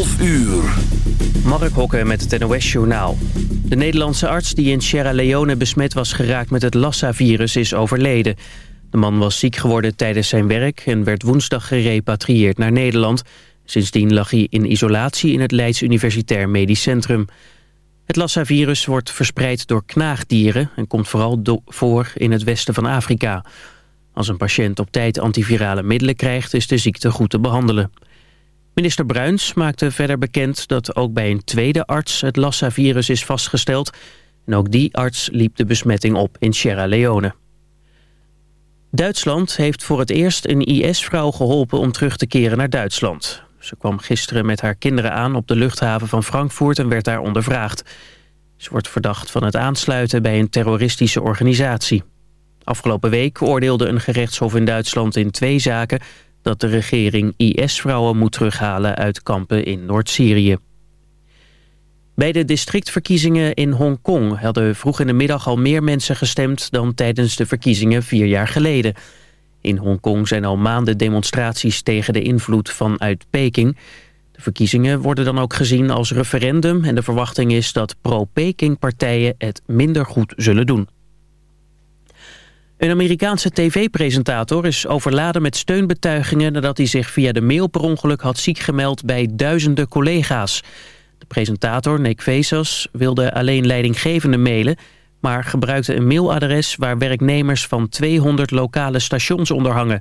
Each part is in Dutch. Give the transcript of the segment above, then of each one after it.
12 uur. Mark Hokke met het NOS Journaal. De Nederlandse arts die in Sierra Leone besmet was geraakt met het Lassa-virus is overleden. De man was ziek geworden tijdens zijn werk en werd woensdag gerepatrieerd naar Nederland. Sindsdien lag hij in isolatie in het Leids Universitair Medisch Centrum. Het Lassa-virus wordt verspreid door knaagdieren en komt vooral voor in het westen van Afrika. Als een patiënt op tijd antivirale middelen krijgt is de ziekte goed te behandelen. Minister Bruins maakte verder bekend dat ook bij een tweede arts het Lassa-virus is vastgesteld. En ook die arts liep de besmetting op in Sierra Leone. Duitsland heeft voor het eerst een IS-vrouw geholpen om terug te keren naar Duitsland. Ze kwam gisteren met haar kinderen aan op de luchthaven van Frankfurt en werd daar ondervraagd. Ze wordt verdacht van het aansluiten bij een terroristische organisatie. Afgelopen week oordeelde een gerechtshof in Duitsland in twee zaken... dat de regering IS-vrouwen moet terughalen uit kampen in Noord-Syrië. Bij de districtverkiezingen in Hongkong hadden vroeg in de middag al meer mensen gestemd dan tijdens de verkiezingen vier jaar geleden. In Hongkong zijn al maanden demonstraties tegen de invloed vanuit Peking. De verkiezingen worden dan ook gezien als referendum en de verwachting is dat pro-Peking partijen het minder goed zullen doen. Een Amerikaanse tv-presentator is overladen met steunbetuigingen... nadat hij zich via de mail per ongeluk had ziek gemeld bij duizenden collega's. De presentator, Nick Vezas, wilde alleen leidinggevende mailen... maar gebruikte een mailadres waar werknemers van 200 lokale stations onderhangen.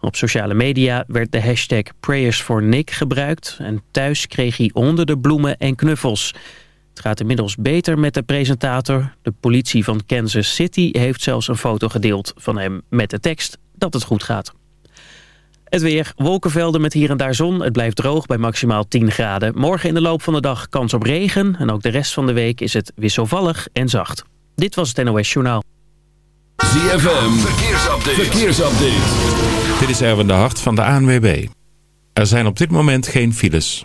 Op sociale media werd de hashtag Prayers gebruikt... en thuis kreeg hij honderden bloemen en knuffels... Het gaat inmiddels beter met de presentator. De politie van Kansas City heeft zelfs een foto gedeeld van hem met de tekst dat het goed gaat. Het weer, wolkenvelden met hier en daar zon. Het blijft droog bij maximaal 10 graden. Morgen in de loop van de dag kans op regen. En ook de rest van de week is het wisselvallig en zacht. Dit was het NOS Journaal. ZFM, verkeersupdate. verkeersupdate. Dit is Erwin de Hart van de ANWB. Er zijn op dit moment geen files.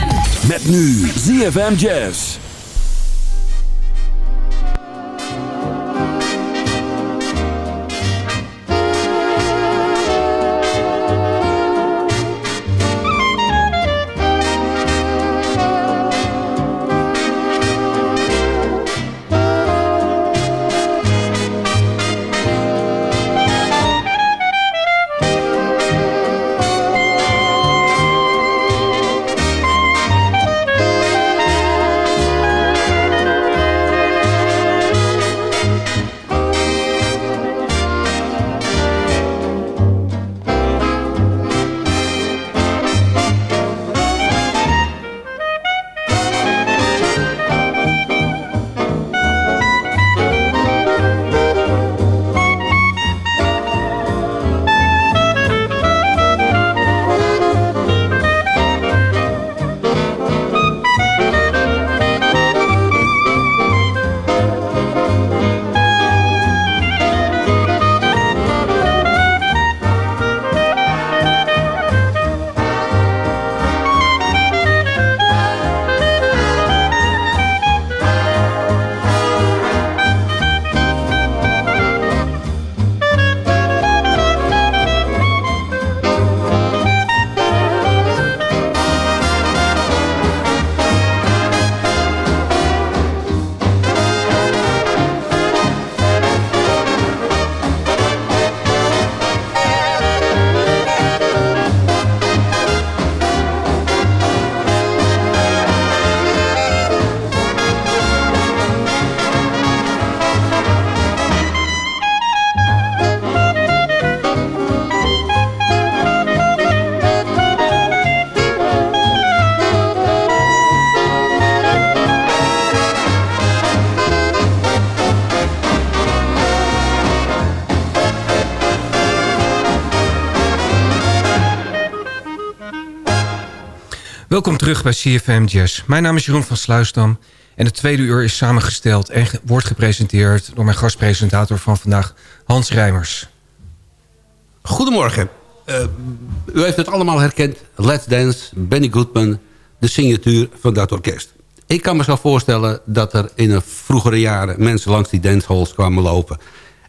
Met nu ZFM Jazz. Welkom terug bij CFM Jazz. Mijn naam is Jeroen van Sluisdam. En het tweede uur is samengesteld en wordt gepresenteerd... door mijn gastpresentator van vandaag, Hans Rijmers. Goedemorgen. Eh, u heeft het allemaal herkend. Let's Dance, Benny Goodman, de signatuur van dat orkest. Ik kan me zo voorstellen dat er in de vroegere jaren... mensen langs die dancehalls kwamen lopen...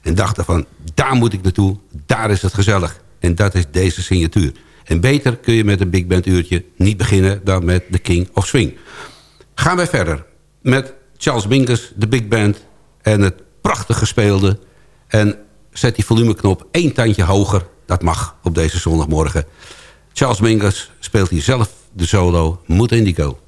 en dachten van, daar moet ik naartoe, daar is het gezellig. En dat is deze signatuur. En beter kun je met een big band uurtje niet beginnen... dan met de King of Swing. Gaan wij verder met Charles Mingus, de big band... en het prachtig gespeelde... en zet die volumeknop één tandje hoger. Dat mag op deze zondagmorgen. Charles Mingus speelt hier zelf de solo Mood Indigo.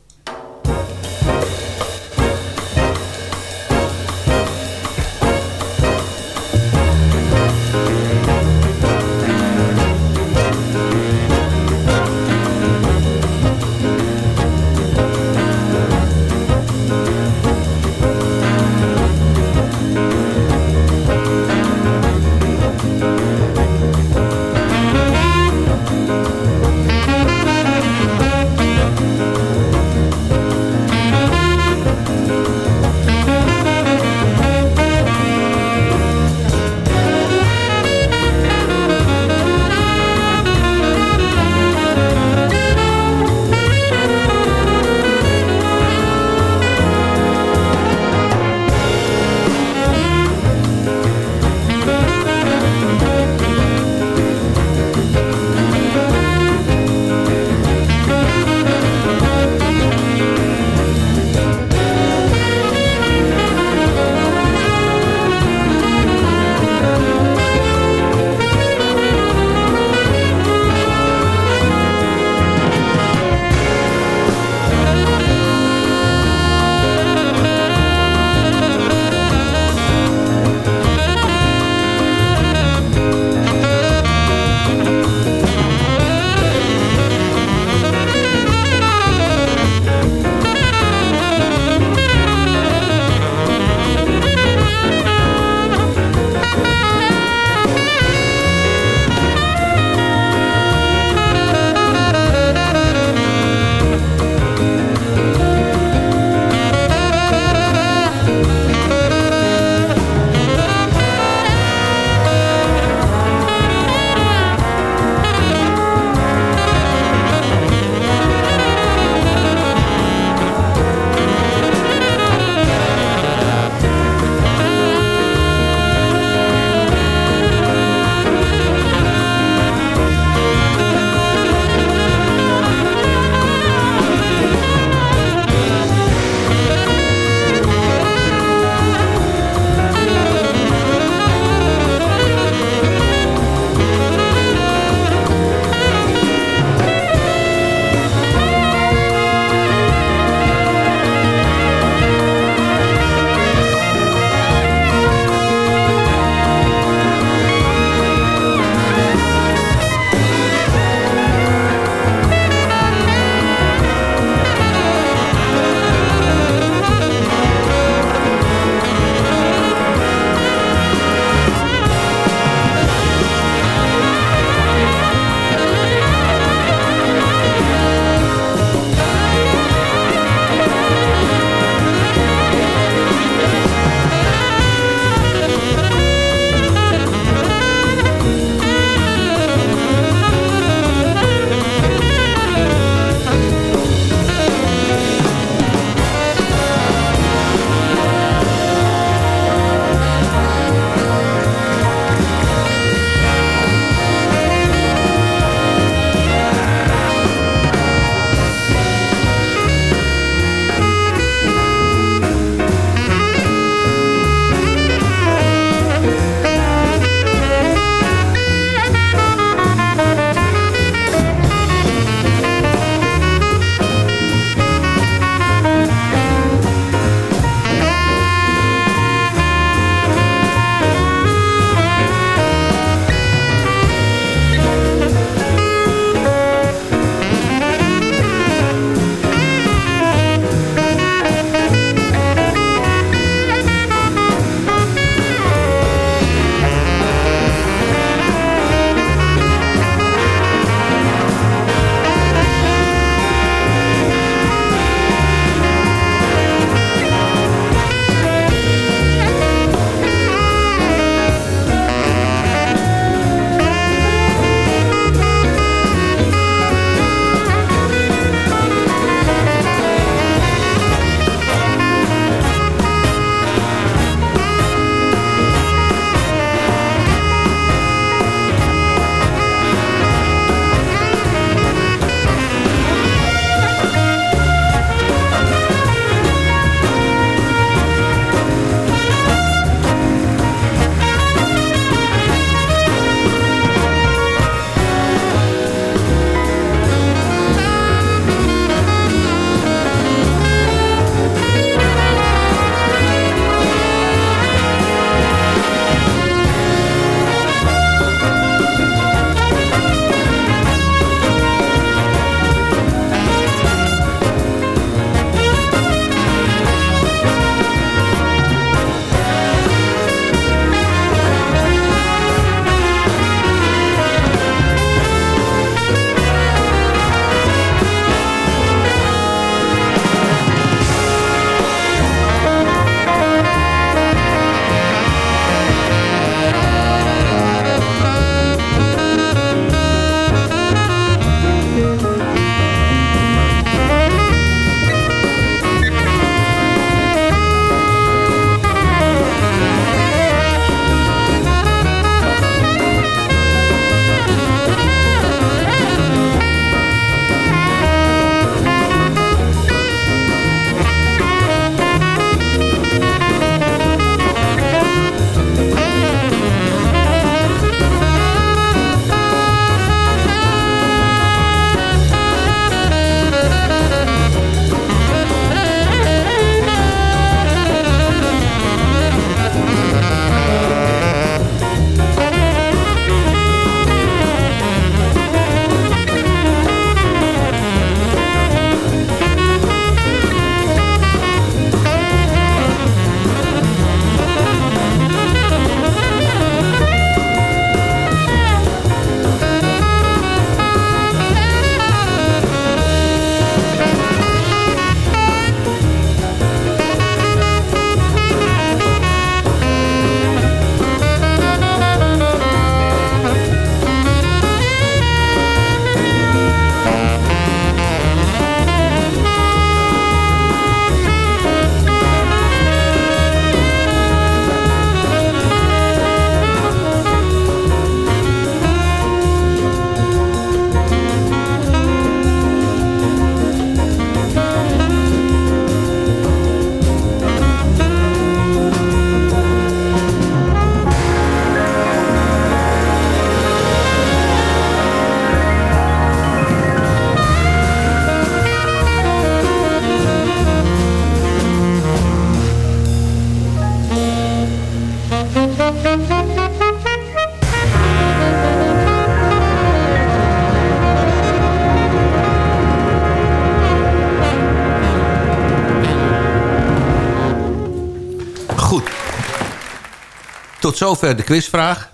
Tot zover de quizvraag.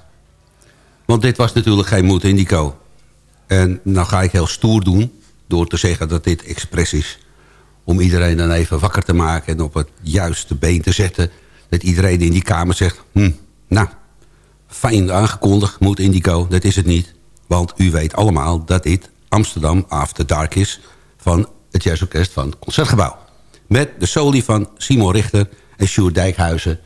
Want dit was natuurlijk geen Moed Indico. En nou ga ik heel stoer doen door te zeggen dat dit expres is. Om iedereen dan even wakker te maken en op het juiste been te zetten. Dat iedereen in die kamer zegt, hm, nou, fijn aangekondigd, Moed Indico, dat is het niet. Want u weet allemaal dat dit Amsterdam After Dark is... van het jazzorkest van het Concertgebouw. Met de soli van Simon Richter en Sjoerd Dijkhuizen.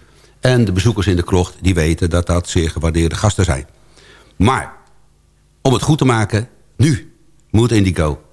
En de bezoekers in de krocht die weten dat dat zeer gewaardeerde gasten zijn. Maar, om het goed te maken, nu, Moed Indigo.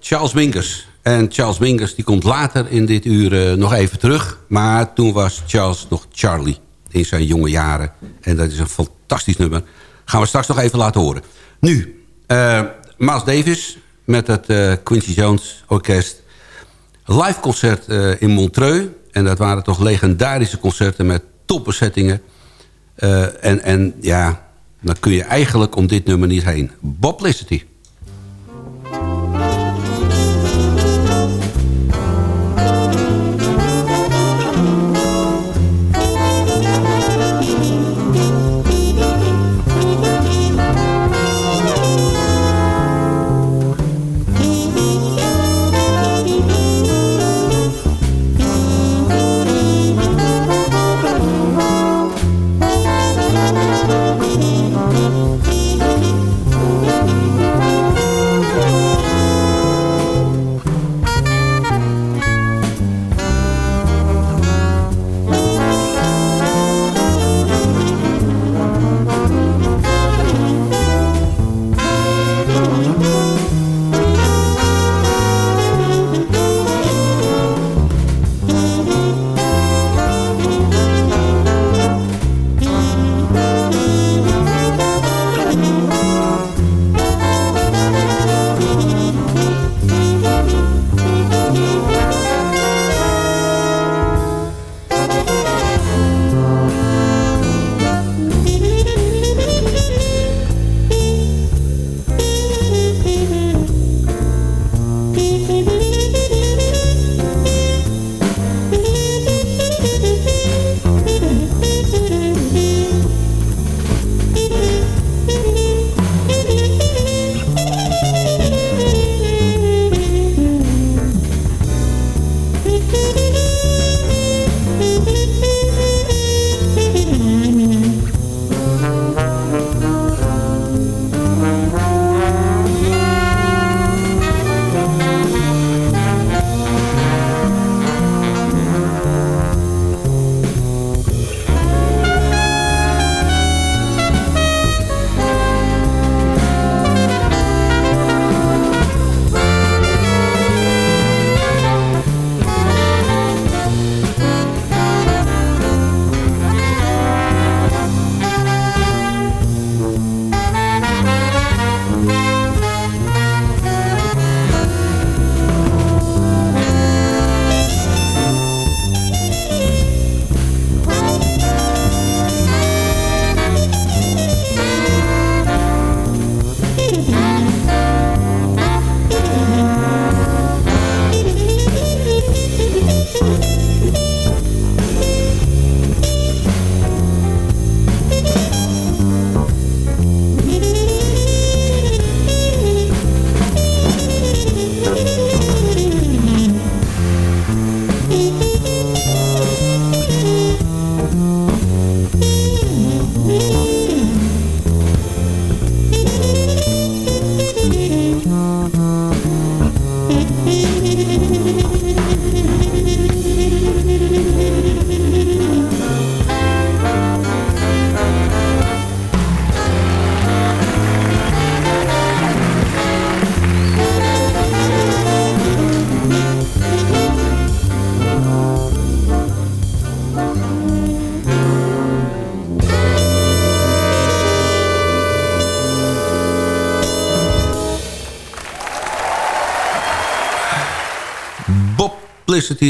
Charles Mingus. En Charles Mingus die komt later in dit uur eh, nog even terug. Maar toen was Charles nog Charlie in zijn jonge jaren. En dat is een fantastisch nummer. Gaan we straks nog even laten horen. Nu, eh Miles Davis met het eh, Quincy Jones Orkest. Live concert in Montreux. En dat waren toch legendarische concerten met topbezettingen. En, en ja, dan kun je eigenlijk om dit nummer niet heen. Bob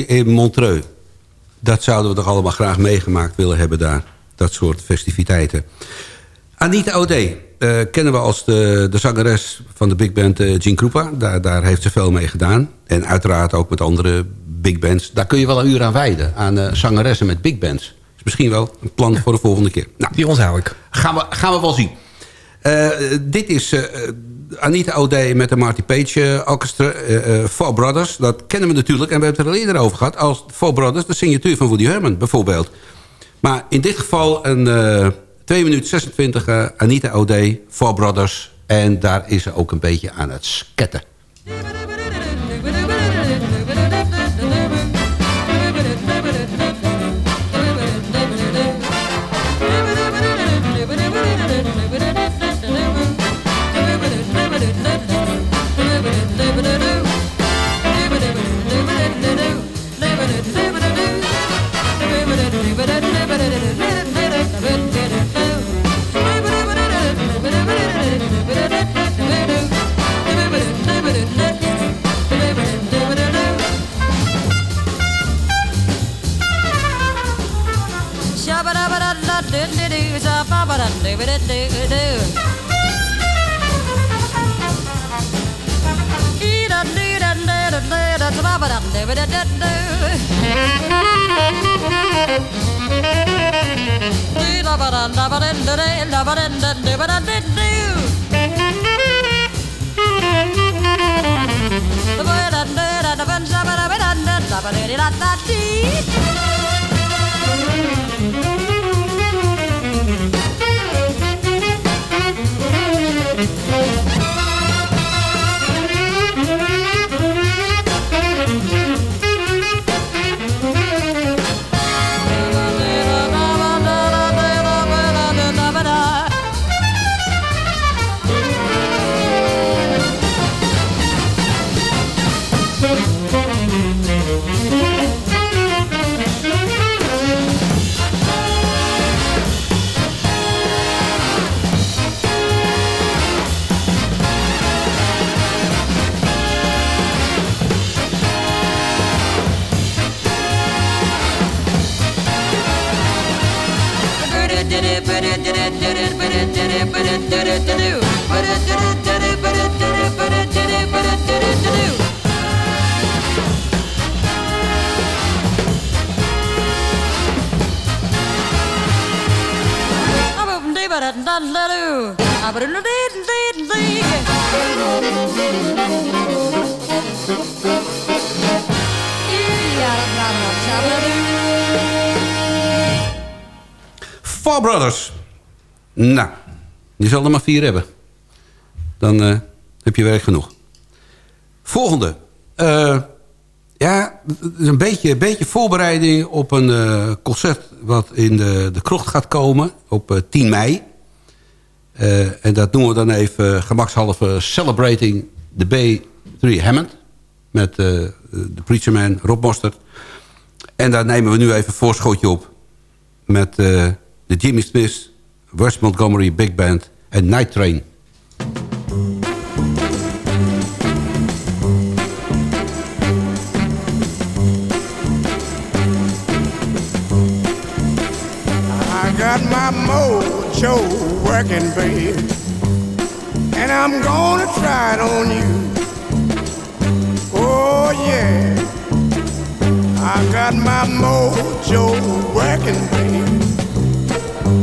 In Montreux. Dat zouden we toch allemaal graag meegemaakt willen hebben daar. Dat soort festiviteiten. Anita O'Day eh, kennen we als de, de zangeres van de big band eh, Gene Krupa. Daar, daar heeft ze veel mee gedaan. En uiteraard ook met andere big bands. Daar kun je wel een uur aan wijden. Aan eh, zangeressen met big bands. Is misschien wel een plan voor de volgende keer. Nou, Die onthoud ik. gaan we, gaan we wel zien. Dit is Anita O'Day met de Marty Page eh, Orchestra. eh, eh, Four Brothers, dat kennen we natuurlijk. En we hebben het er al eerder over gehad. Als Four Brothers, de signatuur van Woody Herman bijvoorbeeld. Maar in dit geval een eh 2 minuten 26 eh, Anita O'Day, Four Brothers. En daar is ze ook een beetje aan het sketten. da da da da Four Brothers. Nou, je zal er maar vier hebben. Dan eh, heb je werk genoeg. Volgende. Eh, ja, het is een beetje, beetje voorbereiding op een eh, concert... wat in de, de krocht gaat komen op 10 mei. En dat noemen we dan even gemakshalve Celebrating the B3 Hammond. Met de Preacher Man Rob Mostert. En daar nemen we nu even een voorschotje op. Met de Jimmy Smith, West Montgomery Big Band en Night Train. I got my mojo working, babe. And I'm gonna try it on you. Oh, yeah. I got my mojo working, babe.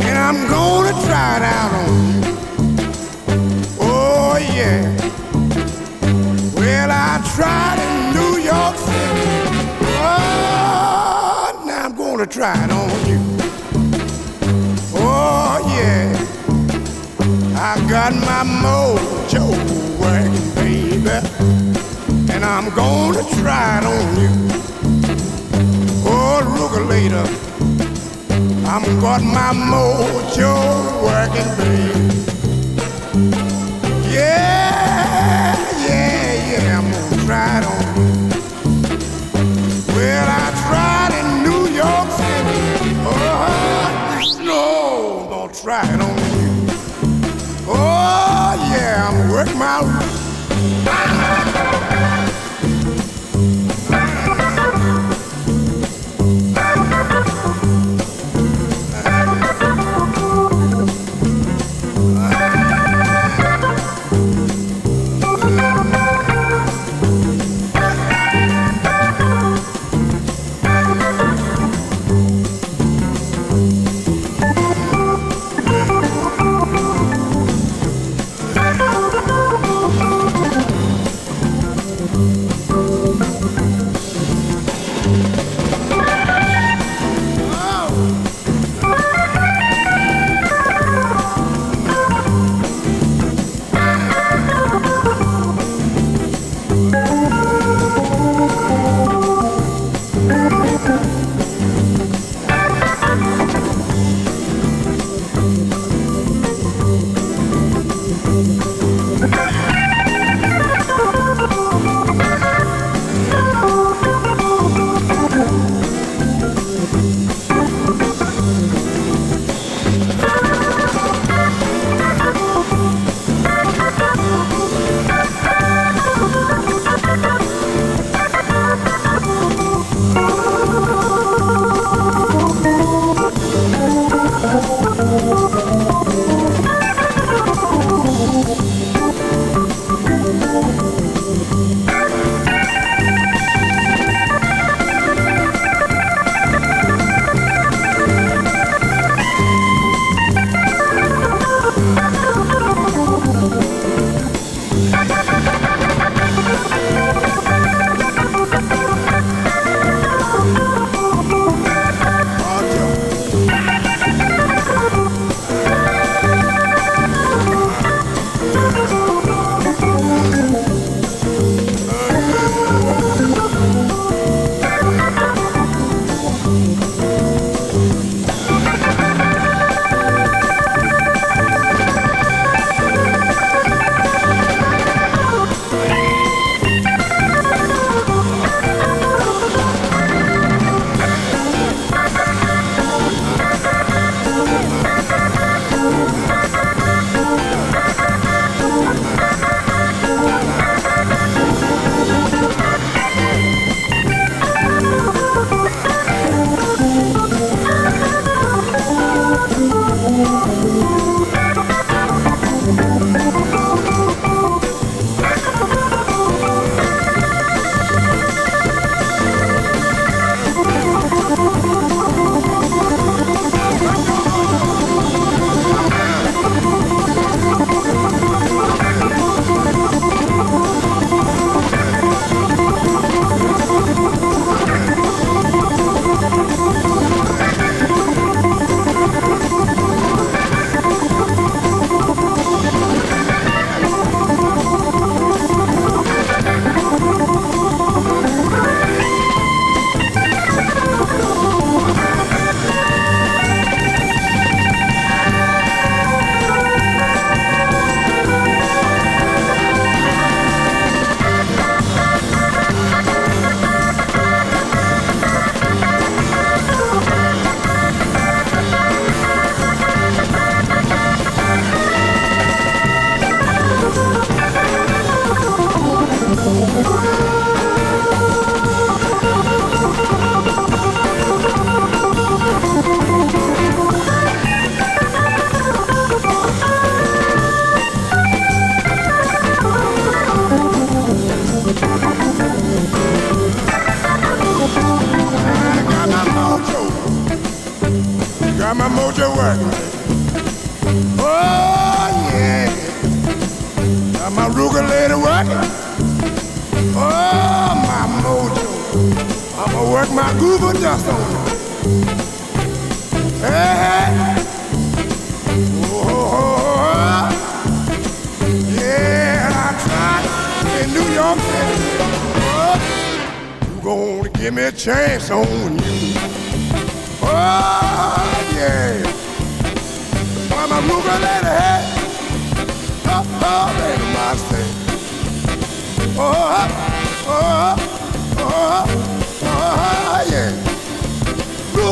And I'm gonna try it out on you. Oh, yeah. Well, I tried in New York City. Oh, now I'm gonna try it on got my mojo working, baby, and I'm gonna try it on you. Oh, Rugulator, I'm got my mojo working, baby. My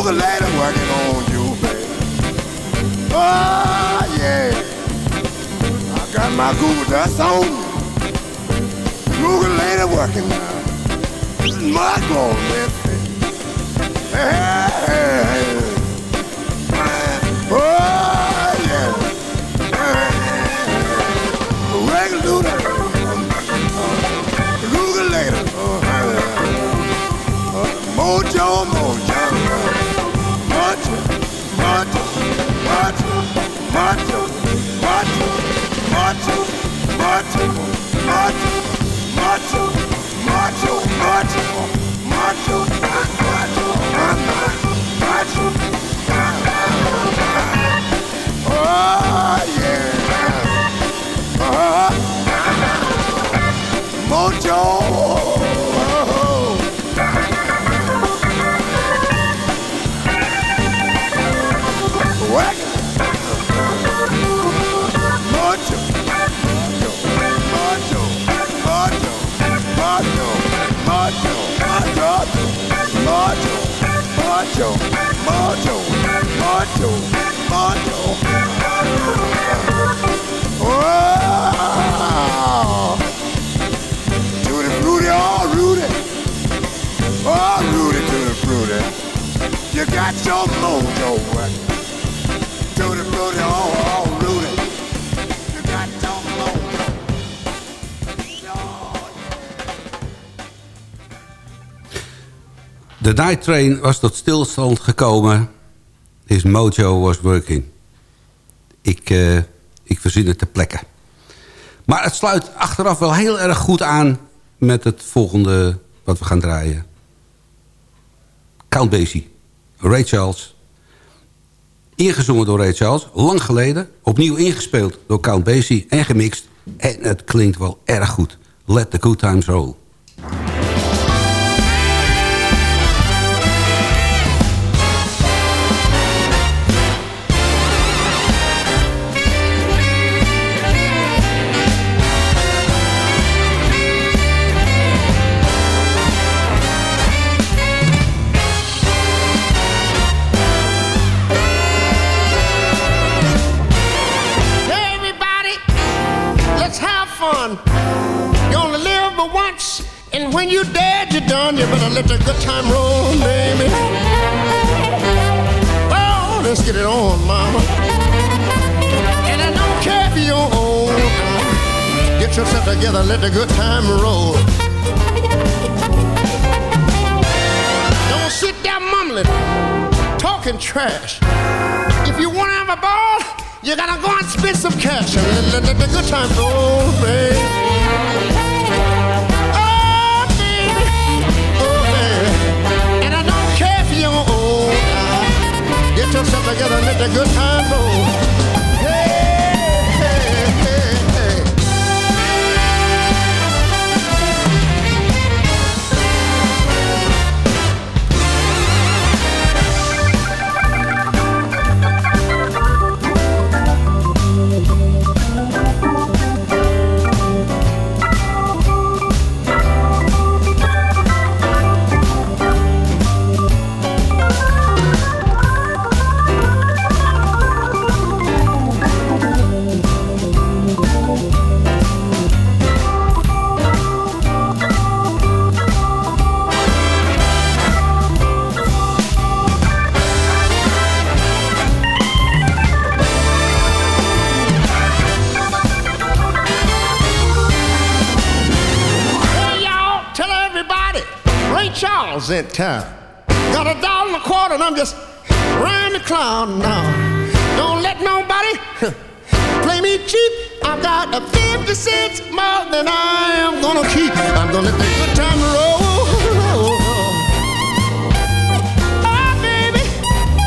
Ruger lady working on you, baby. Oh, yeah. I got my Google dust on. Ruger lady working now. Is my goal, man. Hey, hey, hey. Mojo, You got your mojo De night train was tot stilstand gekomen. His mojo was working. Ik, eh, ik verzin het ter plekke. Maar het sluit achteraf wel heel erg goed aan... met het volgende wat we gaan draaien. Count Basie. Ray Charles. Ingezongen door Ray Charles. Lang geleden. Opnieuw ingespeeld door Count Basie. En gemixt. En het klinkt wel erg goed. Let the good times roll. Let the good time roll, baby. Oh, let's get it on, mama. And I don't care if you're old. Get yourself together, let the good time roll. Don't sit there mumbling, talking trash. If you want to have a ball, you gotta go and spend some cash let, let, let the good time roll, baby. Yourself together and let the good time roll. Town. Got a dollar and a quarter, and I'm just riding the clown now. Don't let nobody play me cheap. I've got a 50 cents more than I am gonna keep. I'm gonna let the good time roll. Oh, baby.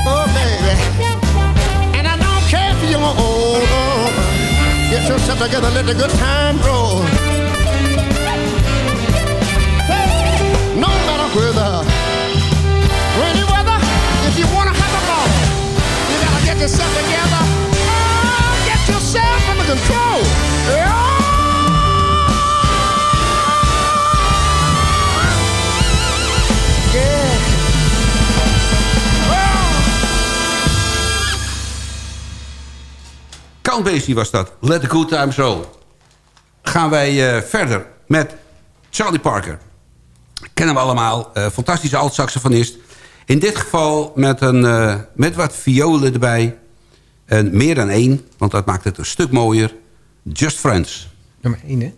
Oh, baby. And I don't care if you're old. Oh, oh, oh, get yourself together, let the good time roll. Whether rainy weather, if you wanna have a ball, you gotta get yourself together. Oh, get yourself under control. Yeah. Count Basie was dat. Let the good times roll. Gaan wij eh, verder met Charlie Parker. Kennen we allemaal. eh, fantastische alt-saxofonist. In dit geval met, een, eh, met wat violen erbij. En meer dan één, want dat maakt het een stuk mooier. Just Friends. Nummer 1, hè?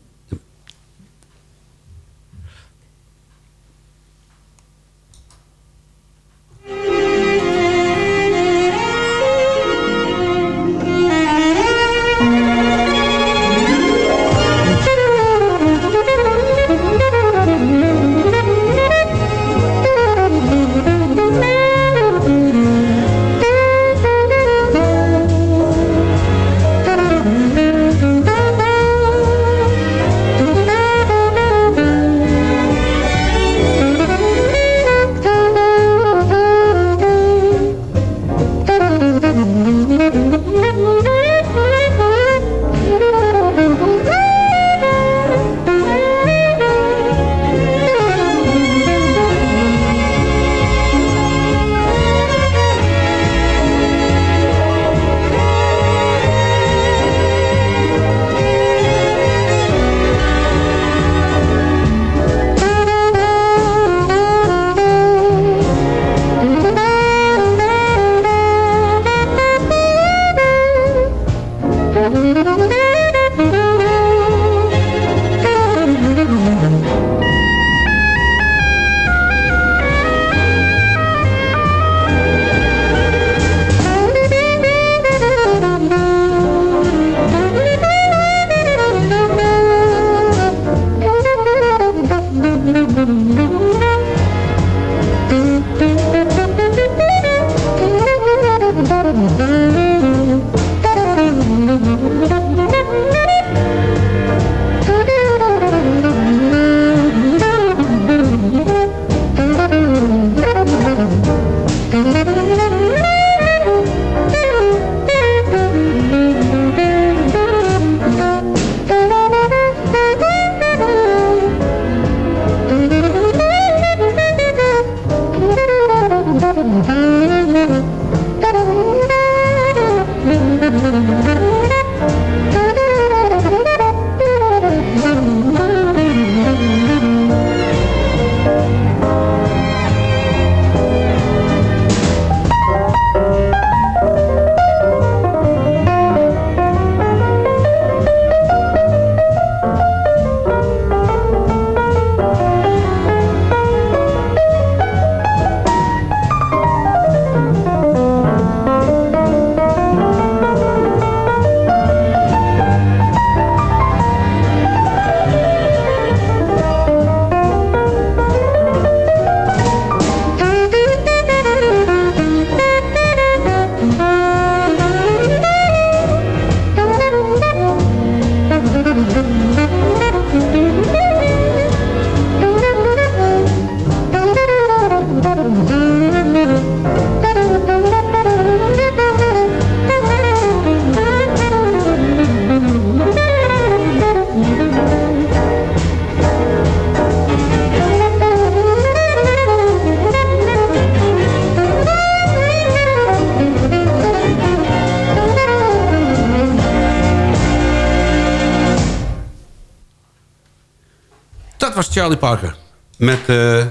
Charlie Parker. Met, eh,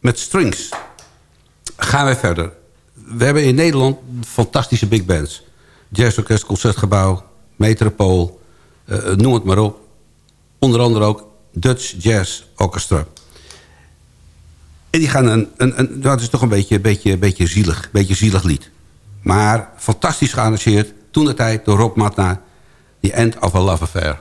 met strings. Gaan wij verder. We hebben in Nederland fantastische big bands. Jazzorkest, Concertgebouw, Metropool. eh, noem het maar op. Onder andere ook Dutch Jazz Orchestra. En die gaan een... een, een dat is toch een beetje, beetje, beetje zielig. beetje zielig lied. Maar fantastisch gearrangeerd. Toen de tijd door Rob Matna. The End of a Love Affair.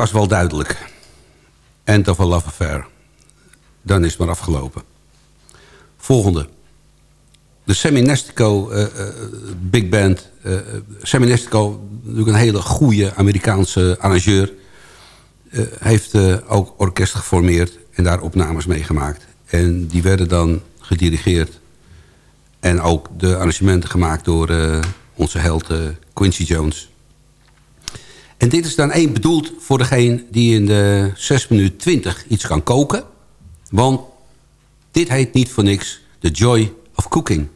Was wel duidelijk. End of a love affair. Dan is het maar afgelopen. Volgende. De Seminestico uh, uh, Big Band. Uh, Seminestico, natuurlijk een hele goede Amerikaanse arrangeur. heeft ook orkest geformeerd en daar opnames meegemaakt. En die werden dan gedirigeerd. En ook de arrangementen gemaakt door onze held Quincy Jones. En dit is dan één bedoeld voor degene die in de 6 minuten 20 iets kan koken. Want dit heet niet voor niks The Joy of Cooking.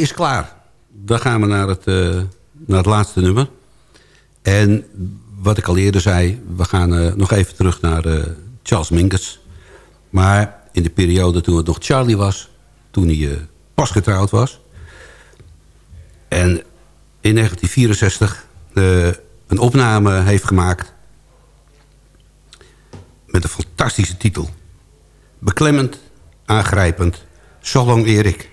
Is klaar. Dan gaan we naar het, eh, naar het laatste nummer. En wat ik al eerder zei... we gaan eh, nog even terug naar eh, Charles Mingus. Maar in de periode toen het nog Charlie was... toen hij pas getrouwd was... en in 1964 eh, een opname heeft gemaakt... met een fantastische titel. Beklemmend, aangrijpend, So Long Erik...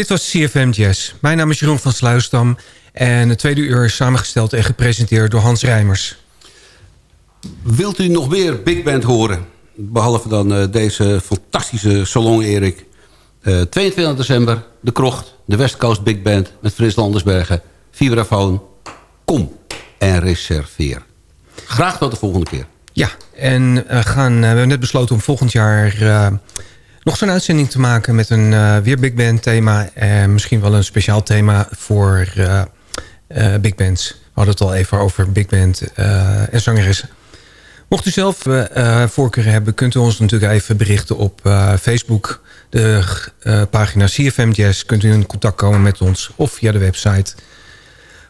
Dit was CFM Jazz. Mijn naam is Jeroen van Sluisdam. En het tweede uur is samengesteld en gepresenteerd door Hans Rijmers. Wilt u nog meer Big Band horen? Behalve dan eh, deze fantastische salon, Erik. Eh 22 december, De Krocht, de West Coast Big Band... met Frits Landersbergen, vibrafoon. Kom en reserveer. Graag tot de volgende keer. Ja, en eh, gaan, we hebben net besloten om volgend jaar nog zo'n uitzending te maken... met een eh, weer Big Band thema. En misschien wel een speciaal thema voor eh, eh, Big Bands. We hadden het al even over Big Band eh, en zangeressen. Mocht u zelf eh, eh, voorkeuren hebben, kunt u ons natuurlijk even berichten op eh, Facebook. De eh, pagina CFM Jazz kunt u in contact komen met ons of via de website.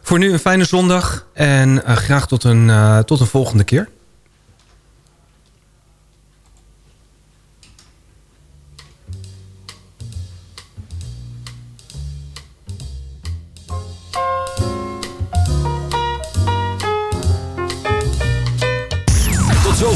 Voor nu een fijne zondag en eh, graag tot een, eh, tot een volgende keer.